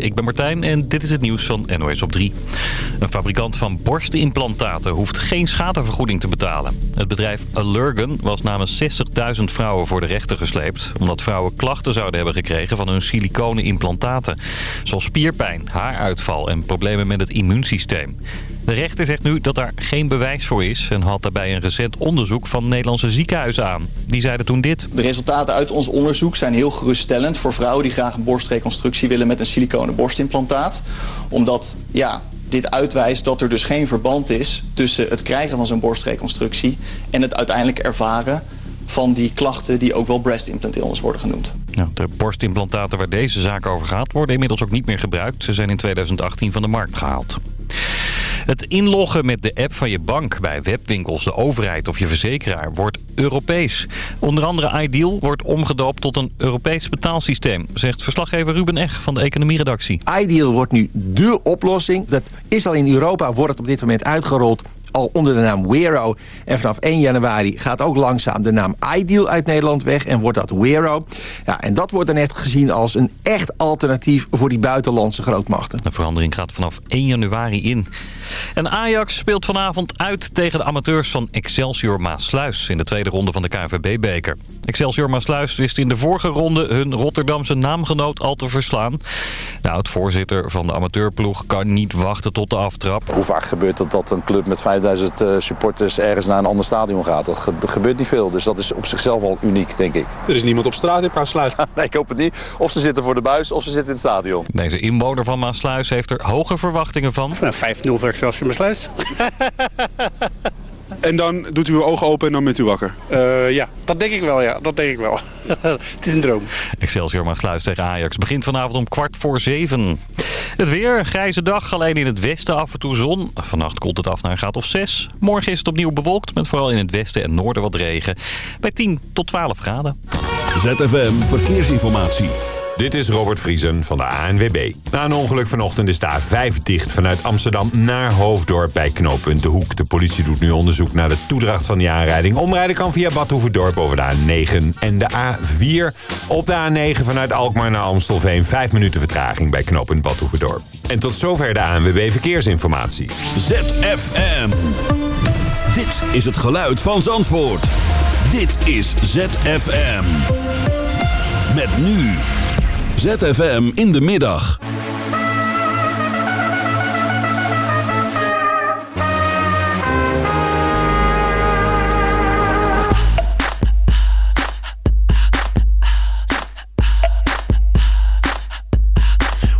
Ik ben Martijn en dit is het nieuws van NOS op 3. Een fabrikant van borstimplantaten hoeft geen schadevergoeding te betalen. Het bedrijf Allergan was namens 60.000 vrouwen voor de rechter gesleept... omdat vrouwen klachten zouden hebben gekregen van hun siliconen implantaten. Zoals spierpijn, haaruitval en problemen met het immuunsysteem. De rechter zegt nu dat daar geen bewijs voor is... en had daarbij een recent onderzoek van Nederlandse ziekenhuizen aan. Die zeiden toen dit. De resultaten uit ons onderzoek zijn heel geruststellend... voor vrouwen die graag een borstreconstructie willen met een siliconen borstimplantaat. Omdat ja, dit uitwijst dat er dus geen verband is... tussen het krijgen van zo'n borstreconstructie... en het uiteindelijk ervaren van die klachten die ook wel breast implant illness worden genoemd. Ja, de borstimplantaten waar deze zaak over gaat worden inmiddels ook niet meer gebruikt. Ze zijn in 2018 van de markt gehaald. Het inloggen met de app van je bank bij webwinkels, de overheid of je verzekeraar wordt Europees. Onder andere Ideal wordt omgedoopt tot een Europees betaalsysteem, zegt verslaggever Ruben Eg van de economieredactie. Ideal wordt nu dé oplossing. Dat is al in Europa, wordt het op dit moment uitgerold al onder de naam Wero. En vanaf 1 januari gaat ook langzaam de naam Ideal uit Nederland weg en wordt dat Wero. Ja, en dat wordt dan echt gezien als een echt alternatief voor die buitenlandse grootmachten. De verandering gaat vanaf 1 januari in. En Ajax speelt vanavond uit tegen de amateurs van Excelsior Maasluis... in de tweede ronde van de KNVB-beker. Excelsior Maasluis wist in de vorige ronde hun Rotterdamse naamgenoot al te verslaan. De oud-voorzitter van de amateurploeg kan niet wachten tot de aftrap. Hoe vaak gebeurt het dat een club met 5000 eh, supporters ergens naar een ander stadion gaat? Dat gebeurt niet veel, dus dat is op zichzelf al uniek, denk ik. Er is niemand op straat in Maasluis. nee, ik hoop het niet. Of ze zitten voor de buis, of ze zitten in het stadion. Deze inwoner van Maasluis heeft er hoge verwachtingen van. Nou, 5-0 voor Excelsior Maasluis. En dan doet u uw ogen open en dan bent u wakker? Uh, ja, dat denk ik wel, ja. Dat denk ik wel. het is een droom. Excelsior Maasluis tegen Ajax begint vanavond om kwart voor zeven. Het weer, een grijze dag, alleen in het westen af en toe zon. Vannacht koelt het af naar een graad of 6. Morgen is het opnieuw bewolkt, met vooral in het westen en noorden wat regen. Bij 10 tot 12 graden. ZFM Verkeersinformatie. Dit is Robert Vriesen van de ANWB. Na een ongeluk vanochtend is de A5 dicht vanuit Amsterdam naar Hoofddorp bij knooppunt De Hoek. De politie doet nu onderzoek naar de toedracht van die aanrijding. Omrijden kan via Badhoevedorp over de A9 en de A4. Op de A9 vanuit Alkmaar naar Amstelveen 5 minuten vertraging bij knooppunt Badhoevedorp. En tot zover de ANWB Verkeersinformatie. ZFM. Dit is het geluid van Zandvoort. Dit is ZFM. Met nu... ZFM in de middag.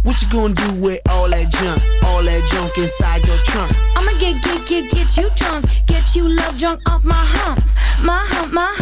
What you gonna do with all that junk? All that junk inside your trunk? I'ma get, get, get, get you drunk. Get you love drunk off my hump. My hump, my hump.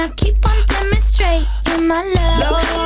I keep on demonstrating my love. My love,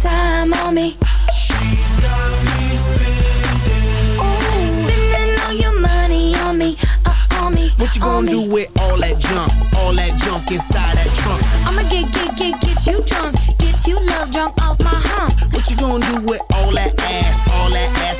Time on me. Oh, spending all your money on me, uh, on me. What you gonna me. do with all that junk? All that junk inside that trunk? I'ma get, get, get, get you drunk, get you love drunk off my hump. What you gonna do with all that ass? All that ass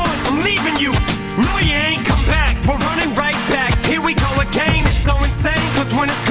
when it's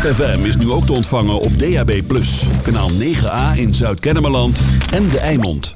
ZFM is nu ook te ontvangen op DAB+. Kanaal 9A in Zuid-Kennemerland en De Eimond.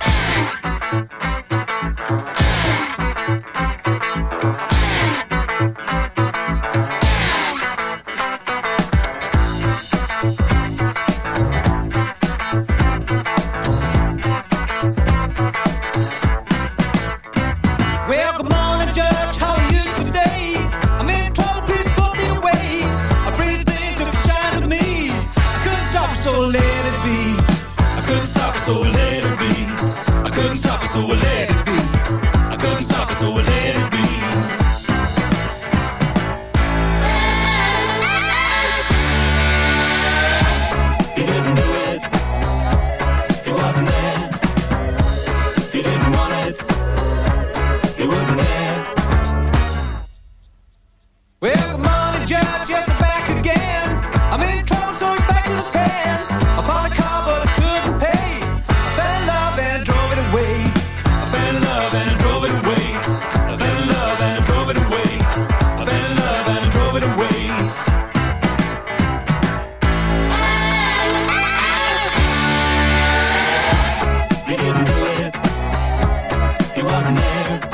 He wasn't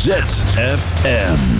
ZZFM.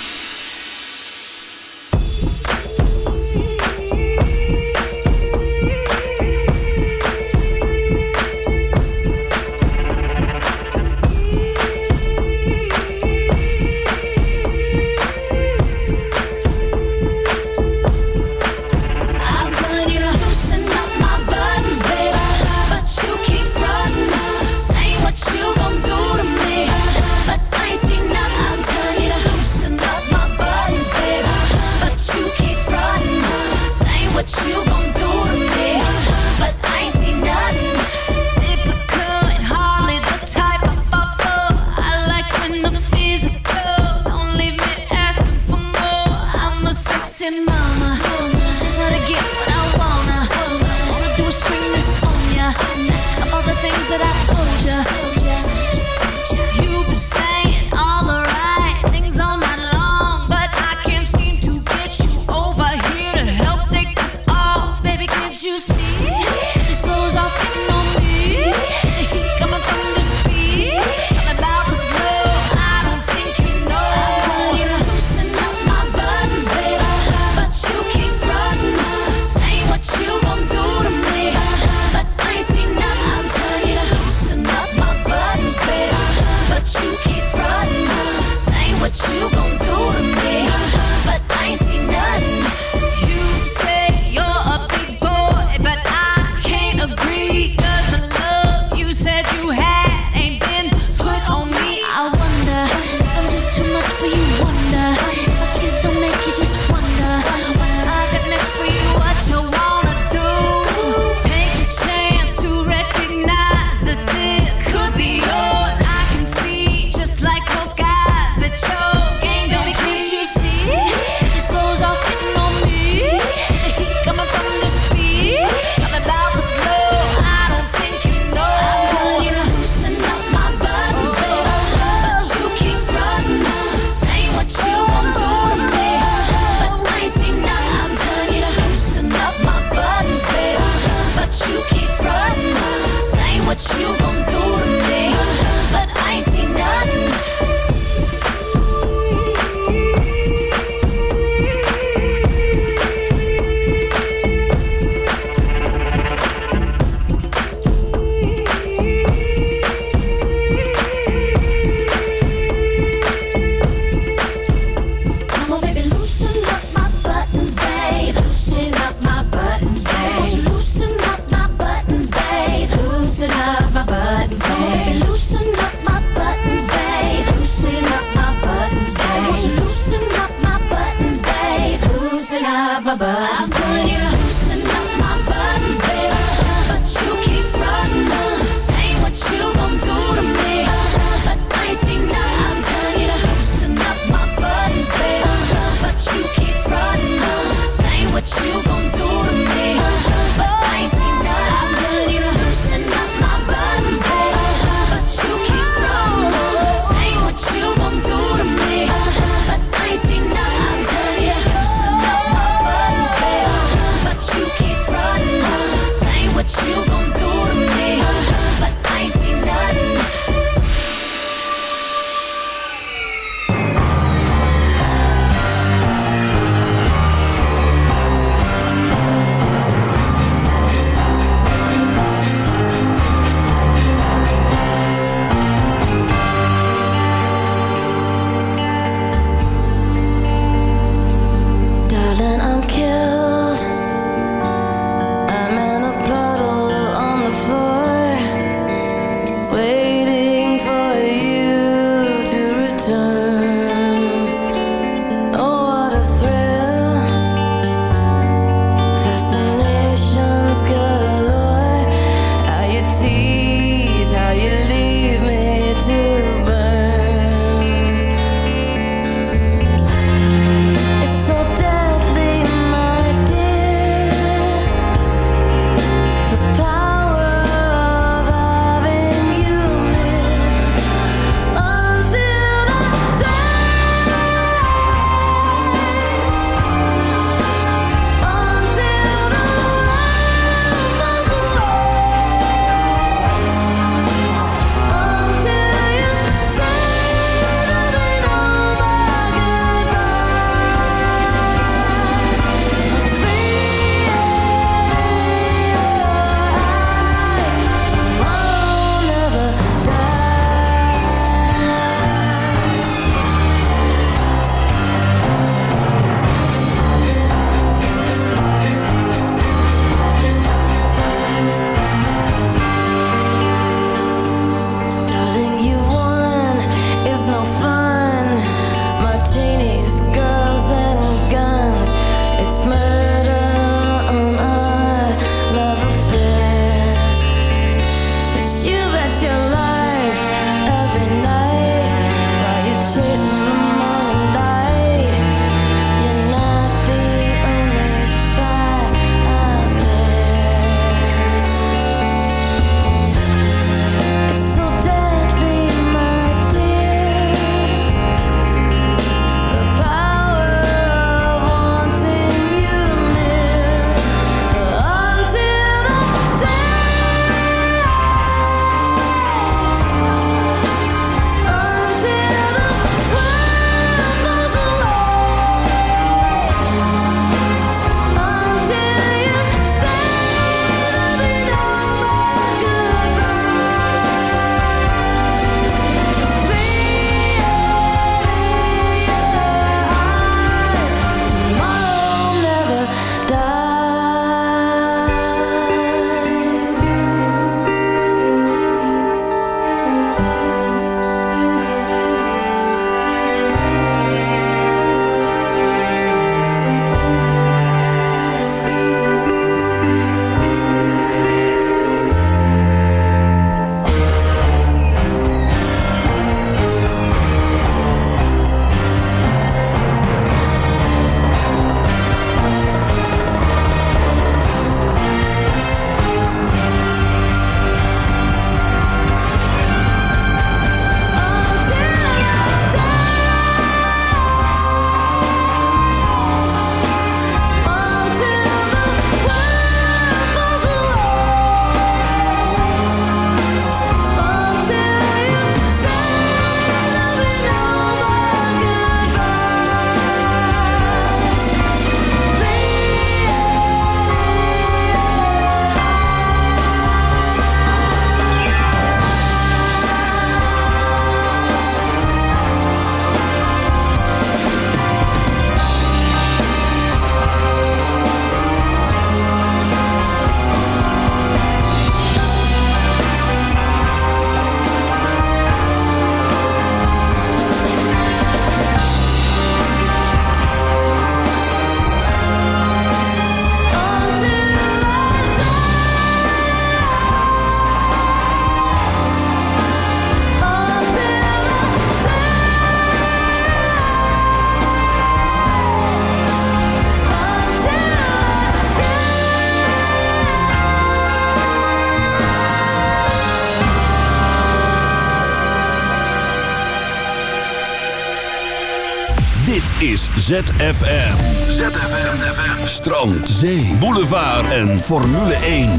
Is ZFM. ZFM. Strand, zee, boulevard en Formule 1.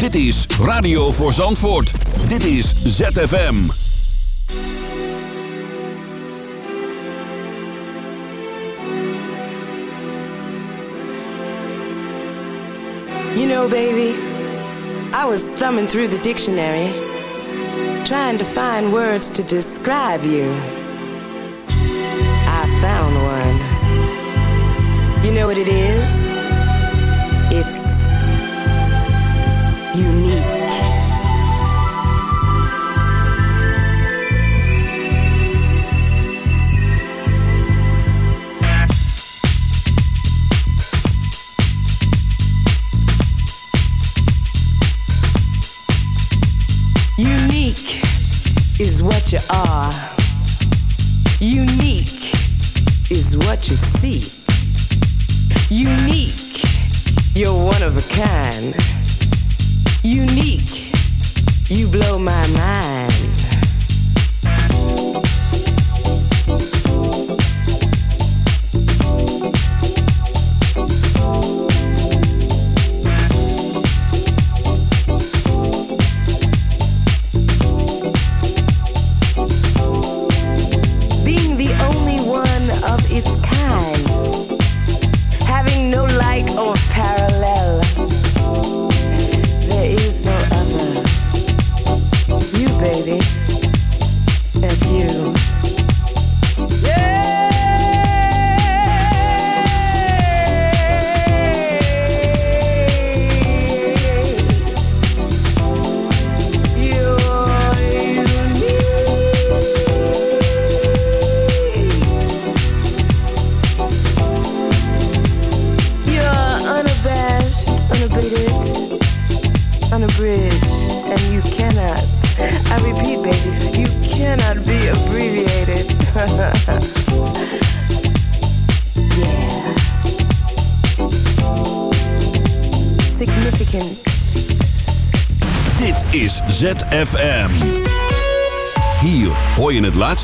Dit is Radio voor Zandvoort. Dit is ZFM. You know, baby, I was thumbing through the dictionary, trying to find words to describe you. You know what it is? It's unique. Unique is what you are. Unique is what you see. One of a kind. Unique, you blow my mind.